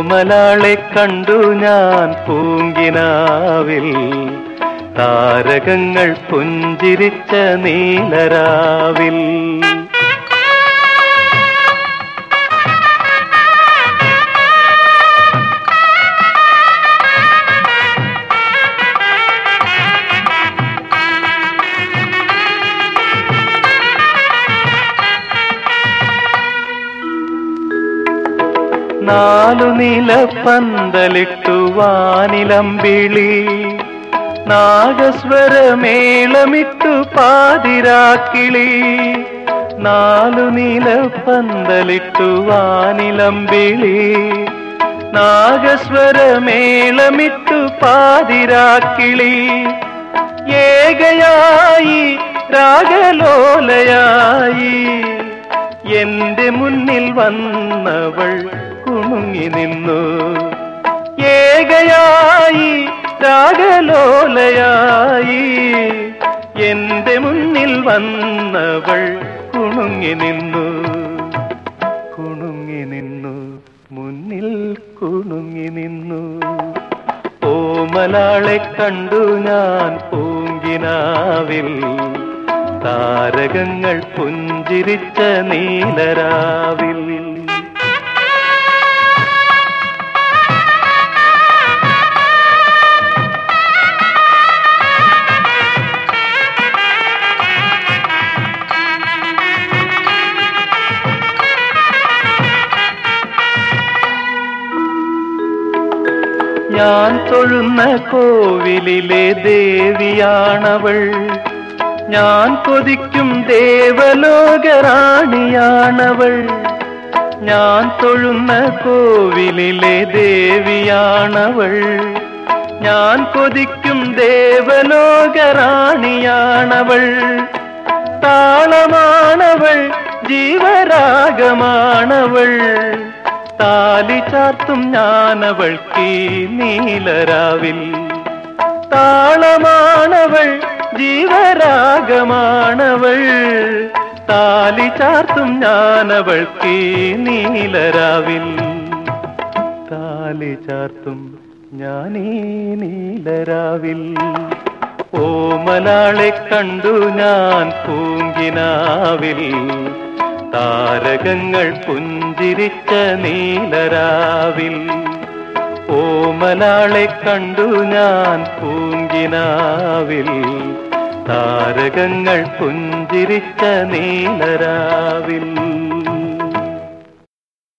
ഓമലാളെ കണ്ടു ഞാൻ പൂങ്കിനാവിൽ. താരകങ്ങൾ പുഞ്ചിരിച്ച നീലരാവിൽ. നാലു നില പന്തലിട്ടു വാനിലമ്പിളി നാഗസ്വരമേളമിട്ടു പാതിരാക്കിളി. നാലു നില പന്തലിട്ടു വാനിലമ്പിളി നാഗസ്വരമേളമിട്ടു പാതിരാക്കിളി. ഏകയായി രാഗലോലയായി. എന്റെ മുന്നിൽ വന്നവൾ കുണുങ്ങി നിന്നു. ഏകയായി രാഗലോലയായി. എന്റെ മുന്നിൽ വന്നവൾ കുണുങ്ങി നിന്നു. കുണുങ്ങി നിന്നു മുന്നിൽ കുണുങ്ങി നിന്നു. ഓമലാളെ കണ്ടു ഞാൻ പൂങ്കിനാവിൽ. താരകങ്ങൾ പുഞ്ചിരിച്ച നീലരാവിൽ. ഞാൻ തൊഴുന്ന കോവിലിലെ ദേവിയാണവൾ. ഞാൻ കൊതിക്കും ദേവലോകറാണിയാണവൾ. ഞാൻ തൊഴുന്ന കോവിലിലെ ദേവിയാണവൾ. ഞാൻ കൊതിക്കും ദേവലോകറാണിയാണവൾ. താളമാണവൾ ജീവരാഗമാണവൾ. താലി ചാർത്തും ഞാനവൾക്ക് നീലരാവിൽ. താളമാണവൾ ജീവരാഗമാണവൾ. താലി ചാർത്തും ഞാനവൾക്ക് നീലരാവിൽ. താലി ചാർത്തും ഞാനീ നീലരാവിൽ. ഓമലാളെ കണ്ടു ഞാൻ പൂങ്കിനാവിൽ. താരകങ്ങൾ പുഞ്ചിരിച്ച നീലരാവിൽ ഓമലാളെ കണ്ടു ഞാൻ പൂങ്കിനാവിൽ. താരകങ്ങൾ പുഞ്ചിരിച്ച നീലരാവിൽ